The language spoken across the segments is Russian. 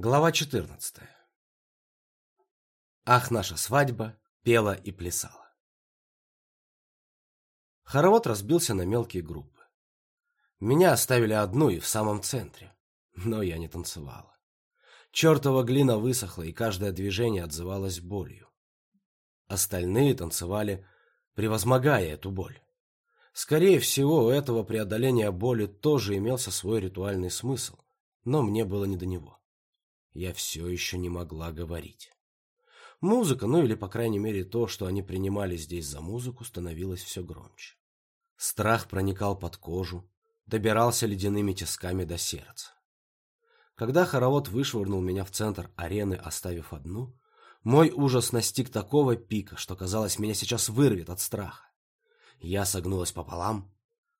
Глава 14. Ах, наша свадьба пела и плясала. Хоровод разбился на мелкие группы. Меня оставили одну и в самом центре, но я не танцевала. Чертова глина высохла, и каждое движение отзывалось болью. Остальные танцевали, превозмогая эту боль. Скорее всего, у этого преодоления боли тоже имелся свой ритуальный смысл, но мне было не до него я все еще не могла говорить. Музыка, ну или, по крайней мере, то, что они принимали здесь за музыку, становилось все громче. Страх проникал под кожу, добирался ледяными тисками до сердца. Когда хоровод вышвырнул меня в центр арены, оставив одну, мой ужас настиг такого пика, что, казалось, меня сейчас вырвет от страха. Я согнулась пополам,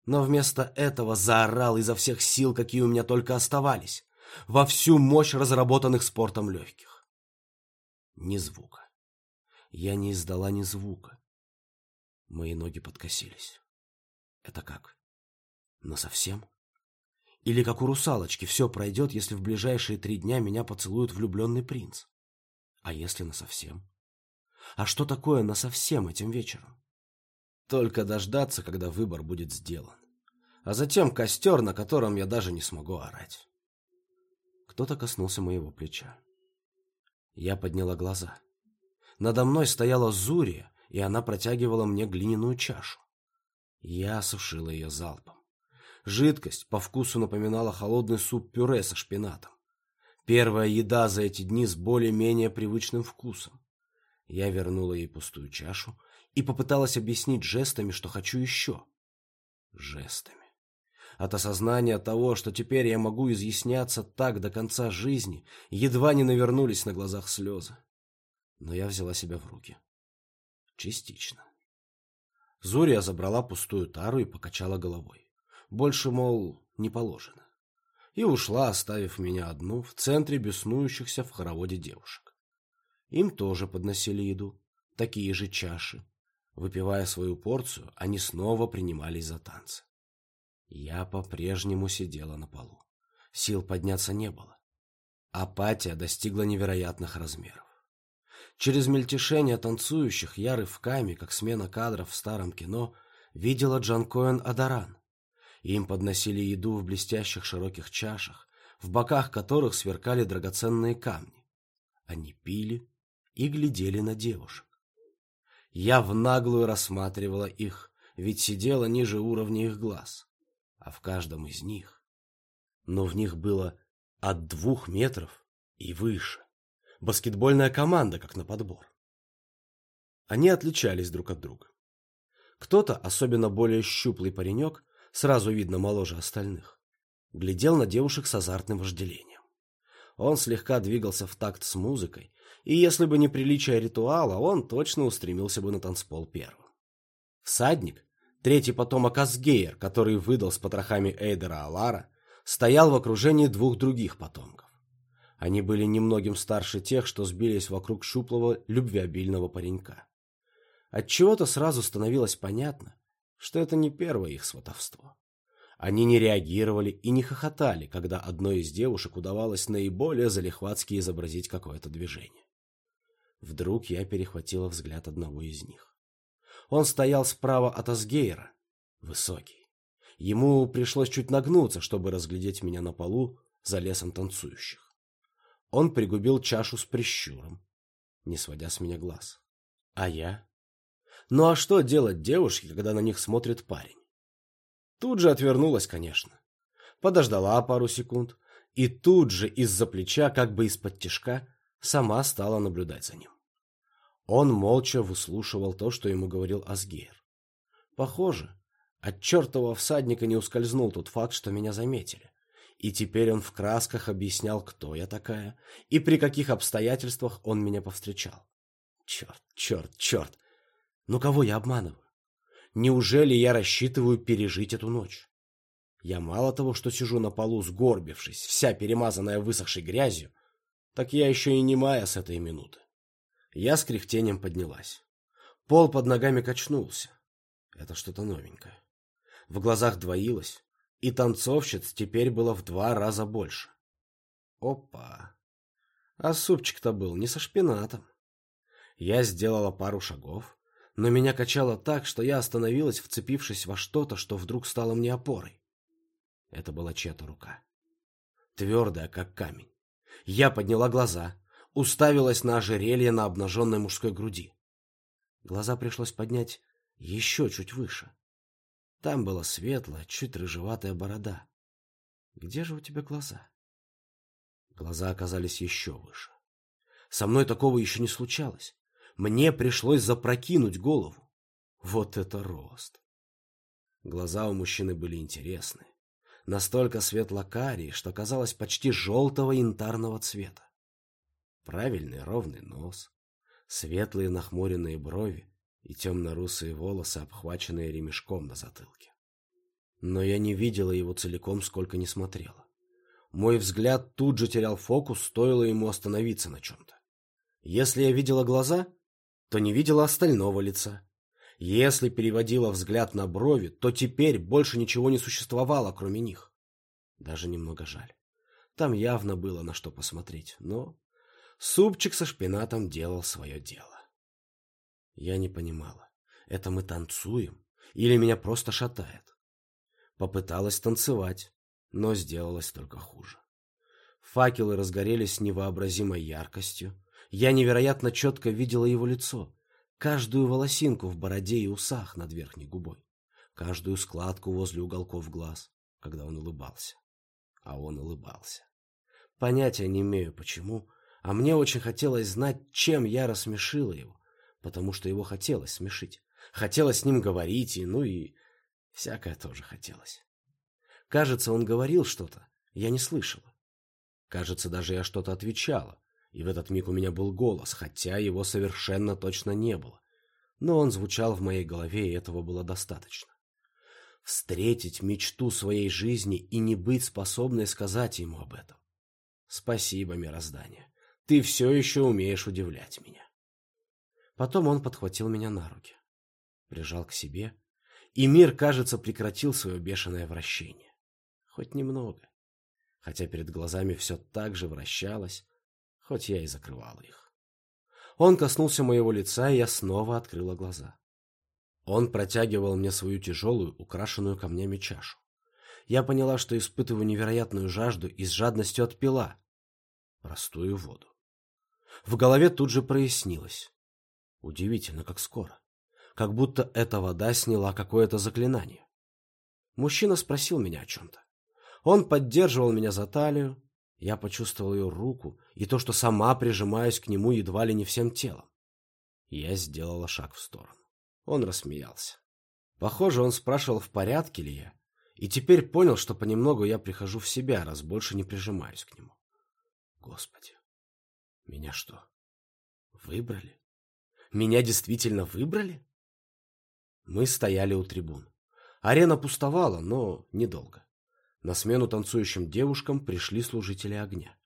но вместо этого заорал изо всех сил, какие у меня только оставались во всю мощь разработанных спортом легких. Ни звука. Я не издала ни звука. Мои ноги подкосились. Это как? совсем? Или как у русалочки, все пройдет, если в ближайшие три дня меня поцелует влюбленный принц? А если насовсем? А что такое насовсем этим вечером? Только дождаться, когда выбор будет сделан. А затем костер, на котором я даже не смогу орать. Кто-то коснулся моего плеча. Я подняла глаза. Надо мной стояла Зурия, и она протягивала мне глиняную чашу. Я осушила ее залпом. Жидкость по вкусу напоминала холодный суп-пюре со шпинатом. Первая еда за эти дни с более-менее привычным вкусом. Я вернула ей пустую чашу и попыталась объяснить жестами, что хочу еще. Жестами. От осознания того, что теперь я могу изъясняться так до конца жизни, едва не навернулись на глазах слезы. Но я взяла себя в руки. Частично. Зурия забрала пустую тару и покачала головой. Больше, мол, не положено. И ушла, оставив меня одну в центре беснующихся в хороводе девушек. Им тоже подносили еду, такие же чаши. Выпивая свою порцию, они снова принимались за танцы. Я по-прежнему сидела на полу. Сил подняться не было. Апатия достигла невероятных размеров. Через мельтешение танцующих я рывками, как смена кадров в старом кино, видела Джан Коэн Адаран. Им подносили еду в блестящих широких чашах, в боках которых сверкали драгоценные камни. Они пили и глядели на девушек. Я в наглую рассматривала их, ведь сидела ниже уровня их глаз а в каждом из них. Но в них было от двух метров и выше. Баскетбольная команда, как на подбор. Они отличались друг от друга. Кто-то, особенно более щуплый паренек, сразу видно моложе остальных, глядел на девушек с азартным вожделением. Он слегка двигался в такт с музыкой, и если бы не приличие ритуала, он точно устремился бы на танцпол первым. Всадник, Третий потомок Асгейр, который выдал с потрохами Эйдера Алара, стоял в окружении двух других потомков. Они были немногим старше тех, что сбились вокруг щуплого, любвеобильного паренька. Отчего-то сразу становилось понятно, что это не первое их сватовство. Они не реагировали и не хохотали, когда одной из девушек удавалось наиболее залихватски изобразить какое-то движение. Вдруг я перехватила взгляд одного из них. Он стоял справа от Асгейра, высокий. Ему пришлось чуть нагнуться, чтобы разглядеть меня на полу за лесом танцующих. Он пригубил чашу с прищуром, не сводя с меня глаз. А я? Ну а что делать девушке, когда на них смотрит парень? Тут же отвернулась, конечно. Подождала пару секунд, и тут же из-за плеча, как бы из-под тишка, сама стала наблюдать за ним. Он молча выслушивал то, что ему говорил Асгейр. Похоже, от чертового всадника не ускользнул тот факт, что меня заметили. И теперь он в красках объяснял, кто я такая и при каких обстоятельствах он меня повстречал. Черт, черт, черт. Ну кого я обманываю? Неужели я рассчитываю пережить эту ночь? Я мало того, что сижу на полу, сгорбившись, вся перемазанная высохшей грязью, так я еще и немая с этой минуты. Я с кряхтением поднялась. Пол под ногами качнулся. Это что-то новенькое. В глазах двоилось, и танцовщиц теперь было в два раза больше. Опа! А супчик-то был не со шпинатом. Я сделала пару шагов, но меня качало так, что я остановилась, вцепившись во что-то, что вдруг стало мне опорой. Это была чья-то рука. Твердая, как камень. Я подняла глаза, уставилась на ожерелье на обнаженной мужской груди. Глаза пришлось поднять еще чуть выше. Там была светлая, чуть рыжеватая борода. Где же у тебя глаза? Глаза оказались еще выше. Со мной такого еще не случалось. Мне пришлось запрокинуть голову. Вот это рост! Глаза у мужчины были интересные. Настолько светло-карие, что казалось почти желтого янтарного цвета. Правильный ровный нос, светлые нахмуренные брови и темно-русые волосы, обхваченные ремешком на затылке. Но я не видела его целиком, сколько не смотрела. Мой взгляд тут же терял фокус, стоило ему остановиться на чем-то. Если я видела глаза, то не видела остального лица. Если переводила взгляд на брови, то теперь больше ничего не существовало, кроме них. Даже немного жаль. Там явно было на что посмотреть, но супчик со шпинатом делал свое дело. Я не понимала, это мы танцуем или меня просто шатает? Попыталась танцевать, но сделалось только хуже. Факелы разгорелись невообразимой яркостью. Я невероятно четко видела его лицо, каждую волосинку в бороде и усах над верхней губой, каждую складку возле уголков глаз, когда он улыбался. А он улыбался. Понятия не имею, почему, а мне очень хотелось знать, чем я рассмешила его, потому что его хотелось смешить. Хотелось с ним говорить, и ну и всякое тоже хотелось. Кажется, он говорил что-то, я не слышала. Кажется, даже я что-то отвечала, и в этот миг у меня был голос, хотя его совершенно точно не было. Но он звучал в моей голове, и этого было достаточно. Встретить мечту своей жизни и не быть способной сказать ему об этом. Спасибо, мироздание. Ты все еще умеешь удивлять меня. Потом он подхватил меня на руки, прижал к себе, и мир, кажется, прекратил свое бешеное вращение. Хоть немного, хотя перед глазами все так же вращалось, хоть я и закрывала их. Он коснулся моего лица, и я снова открыла глаза. Он протягивал мне свою тяжелую, украшенную камнями чашу. Я поняла, что испытываю невероятную жажду и с жадностью отпила простую воду. В голове тут же прояснилось. Удивительно, как скоро. Как будто эта вода сняла какое-то заклинание. Мужчина спросил меня о чем-то. Он поддерживал меня за талию. Я почувствовал ее руку и то, что сама прижимаюсь к нему едва ли не всем телом. Я сделала шаг в сторону. Он рассмеялся. Похоже, он спрашивал, в порядке ли я, и теперь понял, что понемногу я прихожу в себя, раз больше не прижимаюсь к нему. Господи, меня что, выбрали? Меня действительно выбрали? Мы стояли у трибун. Арена пустовала, но недолго. На смену танцующим девушкам пришли служители огня.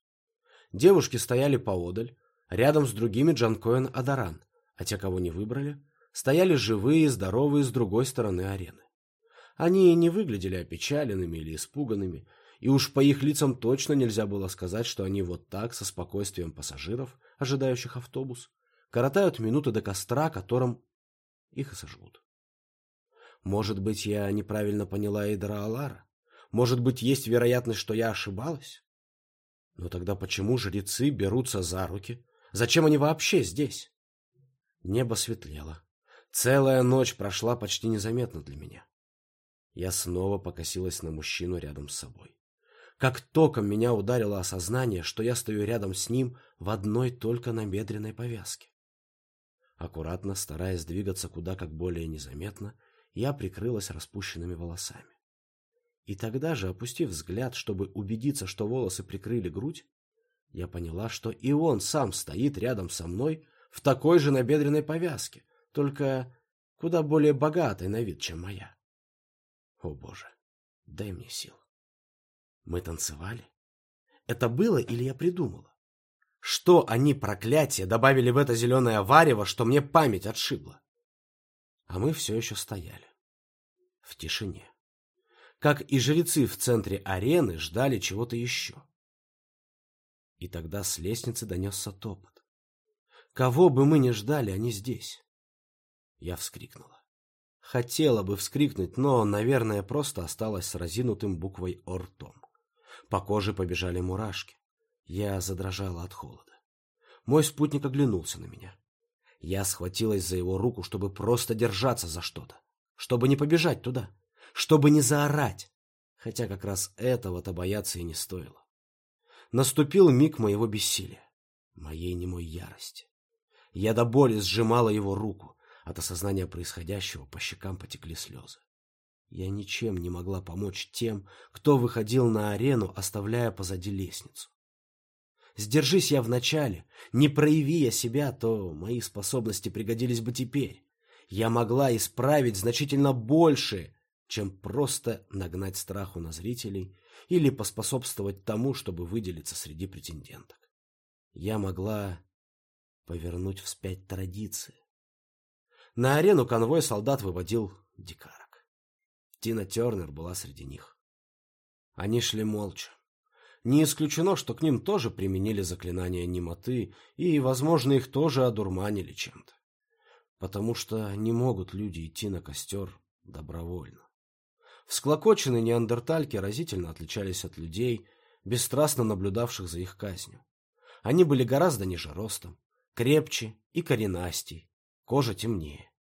Девушки стояли поодаль, рядом с другими Джанкоэн Адаран, а те, кого не выбрали, стояли живые и здоровые с другой стороны арены. Они не выглядели опечаленными или испуганными, и уж по их лицам точно нельзя было сказать, что они вот так, со спокойствием пассажиров, ожидающих автобус, коротают минуты до костра, которым их и сожгут. Может быть, я неправильно поняла Эйдра Алара? Может быть, есть вероятность, что я ошибалась? Но тогда почему жрецы берутся за руки? Зачем они вообще здесь? Небо светлело. Целая ночь прошла почти незаметно для меня. Я снова покосилась на мужчину рядом с собой. Как током меня ударило осознание, что я стою рядом с ним в одной только набедренной повязке. Аккуратно, стараясь двигаться куда как более незаметно, я прикрылась распущенными волосами. И тогда же, опустив взгляд, чтобы убедиться, что волосы прикрыли грудь, я поняла, что и он сам стоит рядом со мной в такой же набедренной повязке, только куда более богатой на вид, чем моя. О боже, дай мне сил. Мы танцевали? Это было или я придумала? Что они, проклятие, добавили в это зеленое варево, что мне память отшибла? А мы все еще стояли. В тишине. Как и жрецы в центре арены ждали чего-то еще. И тогда с лестницы донесся топот. Кого бы мы ни ждали, они здесь. Я вскрикнула. Хотела бы вскрикнуть, но, наверное, просто осталась с разинутым буквой «О» ртом. По коже побежали мурашки. Я задрожала от холода. Мой спутник оглянулся на меня. Я схватилась за его руку, чтобы просто держаться за что-то. Чтобы не побежать туда. Чтобы не заорать. Хотя как раз этого-то бояться и не стоило. Наступил миг моего бессилия, моей немой ярости. Я до боли сжимала его руку. От осознания происходящего по щекам потекли слезы. Я ничем не могла помочь тем, кто выходил на арену, оставляя позади лестницу. Сдержись я вначале, не прояви я себя, то мои способности пригодились бы теперь. Я могла исправить значительно больше, чем просто нагнать страху на зрителей или поспособствовать тому, чтобы выделиться среди претенденток. Я могла повернуть вспять традиции. На арену конвой солдат выводил дикарок. Тина Тернер была среди них. Они шли молча. Не исключено, что к ним тоже применили заклинание немоты, и, возможно, их тоже одурманили чем-то. Потому что не могут люди идти на костер добровольно. Всклокоченные неандертальки разительно отличались от людей, бесстрастно наблюдавших за их казнью. Они были гораздо ниже ростом, крепче и коренастей, кожа темнее.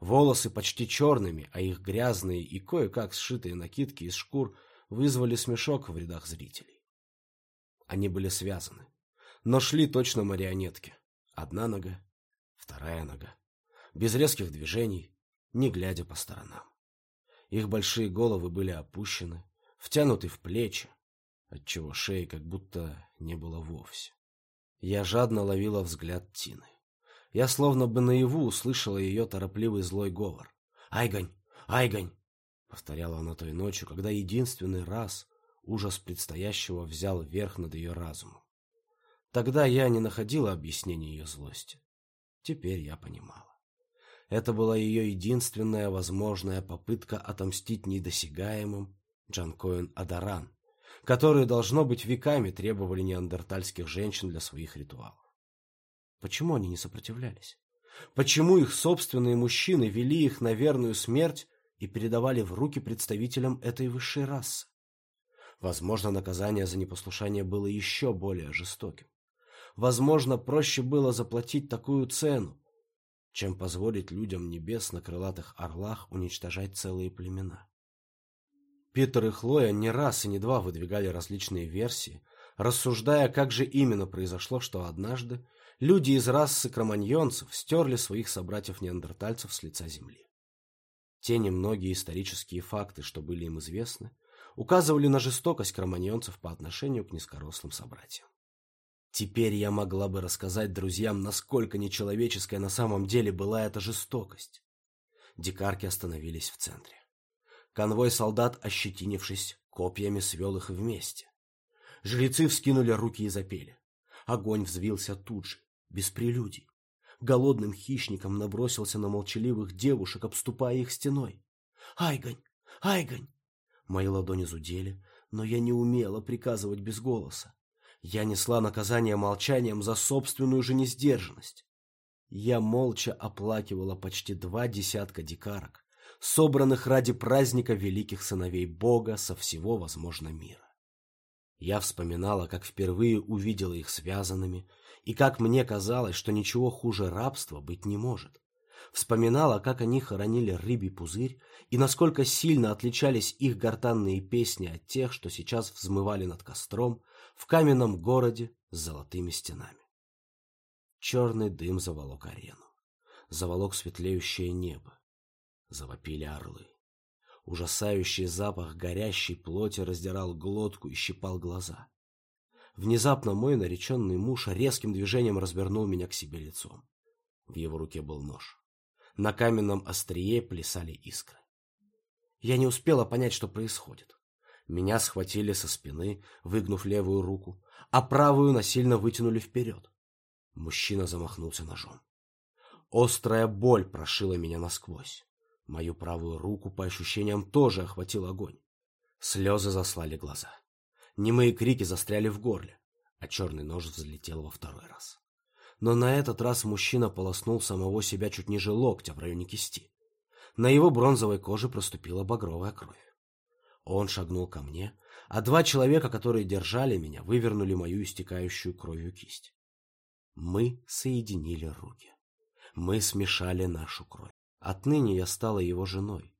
Волосы почти черными, а их грязные и кое-как сшитые накидки из шкур вызвали смешок в рядах зрителей. Они были связаны, но шли точно марионетки. Одна нога, вторая нога. Без резких движений, не глядя по сторонам. Их большие головы были опущены, втянуты в плечи, отчего шеи как будто не было вовсе. Я жадно ловила взгляд Тины. Я словно бы наяву услышала ее торопливый злой говор. «Айгань! Айгань!» — повторяла она той ночью, когда единственный раз ужас предстоящего взял верх над ее разумом. Тогда я не находила объяснения ее злости. Теперь я понимала. Это была ее единственная возможная попытка отомстить недосягаемым Джанкоин Адаран, которые, должно быть, веками требовали неандертальских женщин для своих ритуалов. Почему они не сопротивлялись? Почему их собственные мужчины вели их на верную смерть и передавали в руки представителям этой высшей расы? Возможно, наказание за непослушание было еще более жестоким. Возможно, проще было заплатить такую цену, чем позволить людям небес на крылатых орлах уничтожать целые племена. Питер и Хлоя не раз и не два выдвигали различные версии, рассуждая, как же именно произошло, что однажды люди из расы кроманьонцев стерли своих собратьев-неандертальцев с лица земли. Те немногие исторические факты, что были им известны, указывали на жестокость кроманьонцев по отношению к низкорослым собратьям. Теперь я могла бы рассказать друзьям, насколько нечеловеческая на самом деле была эта жестокость. Дикарки остановились в центре. Конвой солдат, ощетинившись, копьями свел их вместе. Жрецы вскинули руки и запели. Огонь взвился тут же, без прелюдий. Голодным хищником набросился на молчаливых девушек, обступая их стеной. «Айгань! Айгань!» Мои ладони зудели, но я не умела приказывать без голоса. Я несла наказание молчанием за собственную же несдержанность. Я молча оплакивала почти два десятка дикарок, собранных ради праздника великих сыновей Бога со всего возможного мира. Я вспоминала, как впервые увидела их связанными, и как мне казалось, что ничего хуже рабства быть не может. Вспоминала, как они хоронили рыбий пузырь, и насколько сильно отличались их гортанные песни от тех, что сейчас взмывали над костром, в каменном городе с золотыми стенами. Черный дым заволок арену, заволок светлеющее небо, завопили орлы. Ужасающий запах горящей плоти раздирал глотку и щипал глаза. Внезапно мой нареченный муж резким движением развернул меня к себе лицом. В его руке был нож. На каменном острие плясали искры. Я не успела понять, что происходит. Меня схватили со спины, выгнув левую руку, а правую насильно вытянули вперед. Мужчина замахнулся ножом. Острая боль прошила меня насквозь. Мою правую руку, по ощущениям, тоже охватил огонь. Слезы заслали глаза. Немые крики застряли в горле. а черный нож взлетел во второй раз. Но на этот раз мужчина полоснул самого себя чуть ниже локтя в районе кисти. На его бронзовой коже проступила багровая кровь. Он шагнул ко мне, а два человека, которые держали меня, вывернули мою истекающую кровью кисть. Мы соединили руки. Мы смешали нашу кровь. Отныне я стала его женой.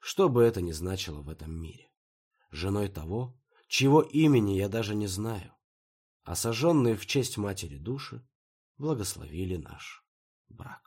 Что бы это ни значило в этом мире. Женой того, чьего имени я даже не знаю. А сожженные в честь матери души благословили наш брак.